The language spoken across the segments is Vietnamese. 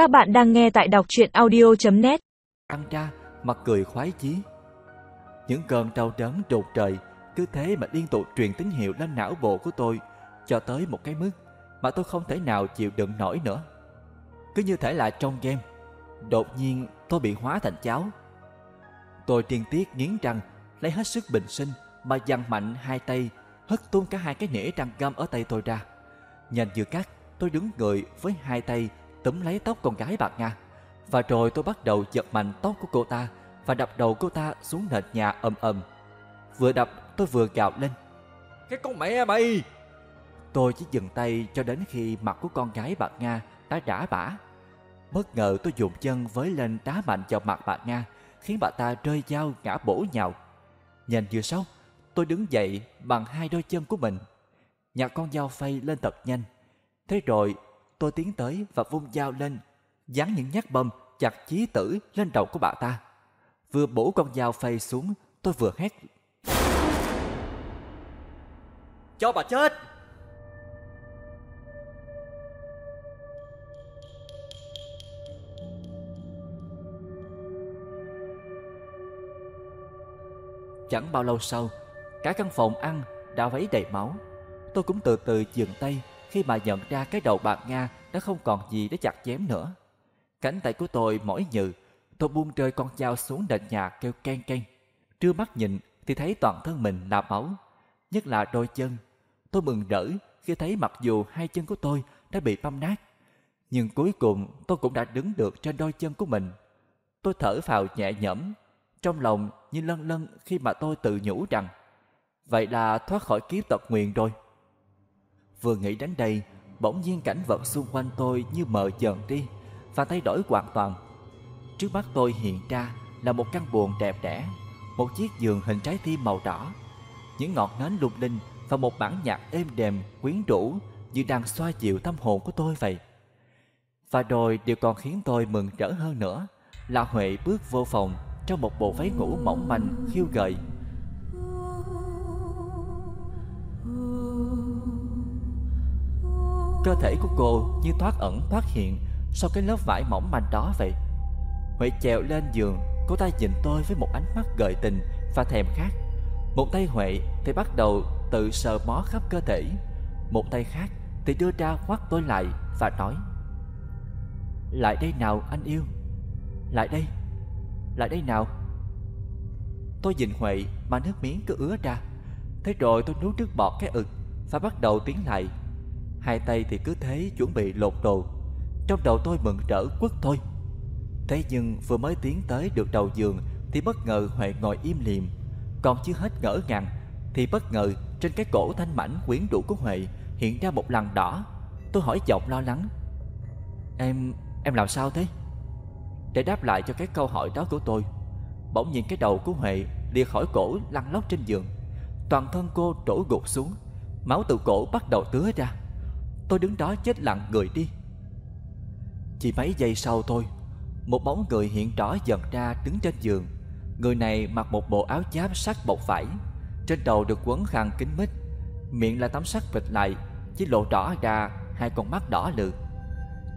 Các bạn đang nghe tại đọc chuyện audio.net Ăn ra mặt cười khoái chí. Những cơn đau đớn đột trời, Cứ thế mà liên tục truyền tín hiệu lên não bộ của tôi, Cho tới một cái mức Mà tôi không thể nào chịu đựng nổi nữa. Cứ như thể là trong game, Đột nhiên tôi bị hóa thành cháo. Tôi tiên tiết nghiến răng, Lấy hết sức bình sinh Mà dằn mạnh hai tay, Hất tung cả hai cái nĩa răng găm ở tay tôi ra. Nhanh như cắt, Tôi đứng người với hai tay túm lấy tóc con gái bạc Nga. Và rồi tôi bắt đầu giật mạnh tóc của cô ta Và đập đầu cô ta xuống nền nhà ầm ầm. Vừa đập tôi vừa gào lên. Cái con mẹ mày! Tôi chỉ dừng tay cho đến khi mặt của con gái bạc Nga đã rã bả Bất ngờ tôi dùng chân với lên đá mạnh vào mặt bà Nga Khiến bà ta rơi dao ngã bổ nhào. Nhanh vừa sau Tôi đứng dậy bằng hai đôi chân của mình. Nhặt con dao phay lên thật nhanh. Thế rồi tôi tiến tới và vung dao lên Dán những nhát bầm chặt chí tử lên đầu của bà ta. Vừa bổ con dao phay xuống Tôi vừa hét. Cho bà chết! Chẳng bao lâu sau Cả căn phòng ăn đã vấy đầy máu. Tôi cũng từ từ dừng tay khi mà nhận ra cái đầu bạc Nga Đã không còn gì để chặt chém nữa. Cánh tay của tôi mỏi nhừ, Tôi buông rơi con dao xuống nền nhà kêu ken ken Trưa mắt nhìn thì thấy toàn thân mình là máu, Nhất là đôi chân. Tôi mừng rỡ khi thấy mặc dù hai chân của tôi đã bị băm nát, Nhưng cuối cùng tôi cũng đã đứng được trên đôi chân của mình. Tôi thở phào nhẹ nhõm, Trong lòng như lân lân khi mà tôi tự nhủ rằng, Vậy là thoát khỏi kiếp tật nguyền rồi. Vừa nghĩ đến đây Bỗng nhiên cảnh vật xung quanh tôi như mờ dần đi Và thay đổi hoàn toàn. Trước mắt tôi hiện ra là một căn buồng đẹp đẽ Một chiếc giường hình trái tim màu đỏ. Những ngọn nến lung linh Và một bản nhạc êm đềm, quyến rũ Như đang xoa dịu tâm hồn của tôi vậy. Và rồi điều còn khiến tôi mừng rỡ hơn nữa Là Huệ bước vô phòng Trong một bộ váy ngủ mỏng manh, khiêu gợi. Cơ thể của cô như thoát ẩn, thoát hiện Sau cái lớp vải mỏng manh đó vậy. Huệ trèo lên giường, Cô ta nhìn tôi với một ánh mắt gợi tình Và thèm khát. Một tay Huệ thì bắt đầu tự sờ mó khắp cơ thể, Một tay khác thì đưa ra khoác tôi lại Và nói, Lại đây nào, anh yêu. Lại đây. Lại đây nào. Tôi nhìn Huệ mà nước miếng cứ ứa ra. Thế rồi tôi nuốt nước bọt cái ực Và bắt đầu tiến lại. Hai tay thì cứ thế chuẩn bị lột đồ. Trong đầu tôi mừng rỡ quất thôi. Thế nhưng vừa mới tiến tới được đầu giường Thì bất ngờ Huệ ngồi im liềm. Còn chưa hết ngỡ ngàng Thì bất ngờ trên cái cổ thanh mảnh quyến rũ của Huệ Hiện ra một lằn đỏ. Tôi hỏi giọng lo lắng. Em, em làm sao thế? Để đáp lại cho cái câu hỏi đó của tôi Bỗng nhiên cái đầu của Huệ lìa khỏi cổ lăn lóc trên giường. Toàn thân cô đổ gục xuống Máu từ cổ bắt đầu tứa ra. Tôi đứng đó chết lặng người đi. Chỉ mấy giây sau thôi, Một bóng người hiện rõ dần ra đứng trên giường. Người này mặc một bộ áo giáp sắc bột vải, Trên đầu được quấn khăn kính mít. Miệng là tấm sắt bịt lại Chỉ lộ rõ ra hai con mắt đỏ lự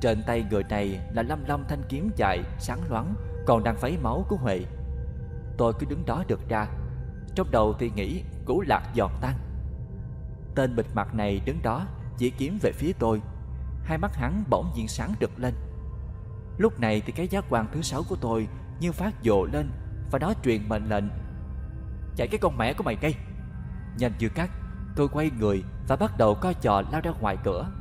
Trên tay người này là lâm lâm thanh kiếm dài, sáng loáng, Còn đang vấy máu của Huệ. Tôi cứ đứng đó được ra. Trong đầu thì nghĩ củ lạc giòn tan. Tên bịt mặt này đứng đó chỉ kiếm về phía tôi. Hai mắt hắn bỗng nhiên sáng rực lên. Lúc này thì cái giác quan thứ sáu của tôi Như phát dồ lên Và nó truyền mệnh lệnh. Chạy cái con mẹ của mày đây! Nhanh như cắt, Tôi quay người và bắt đầu coi trò lao ra ngoài cửa.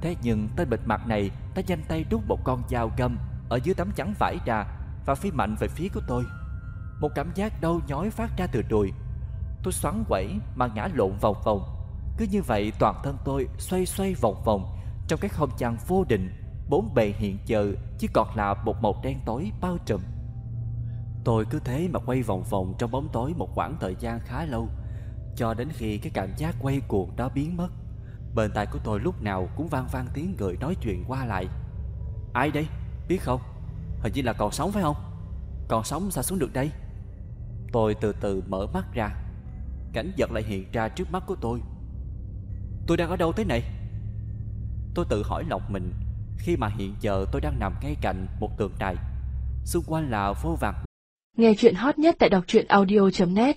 Thế nhưng tên bịt mặt này đã nhanh tay rút một con dao găm Ở dưới tấm chắn vải ra Và phi mạnh về phía của tôi. Một cảm giác đau nhói phát ra từ đùi. Tôi xoắn quẩy mà ngã lộn vòng vòng cứ như vậy toàn thân tôi xoay xoay vòng vòng Trong cái không gian vô định, Bốn bề hiện giờ chỉ còn là một màu đen tối bao trùm Tôi cứ thế mà quay vòng vòng trong bóng tối một khoảng thời gian khá lâu, Cho đến khi cái cảm giác quay cuồng đó biến mất Bên tai của tôi lúc nào cũng vang vang tiếng người nói chuyện qua lại Ai đây? Biết không? Hình như là còn sống phải không? Còn sống sao xuống được đây? Tôi từ từ mở mắt ra Cảnh vật lại hiện ra trước mắt của tôi Tôi đang ở đâu thế này? Tôi tự hỏi lòng mình, khi mà hiện giờ tôi đang nằm ngay cạnh một tượng đài. Xung quanh là vô vàn. Nghe chuyện hot nhất tại đọc truyện audio.net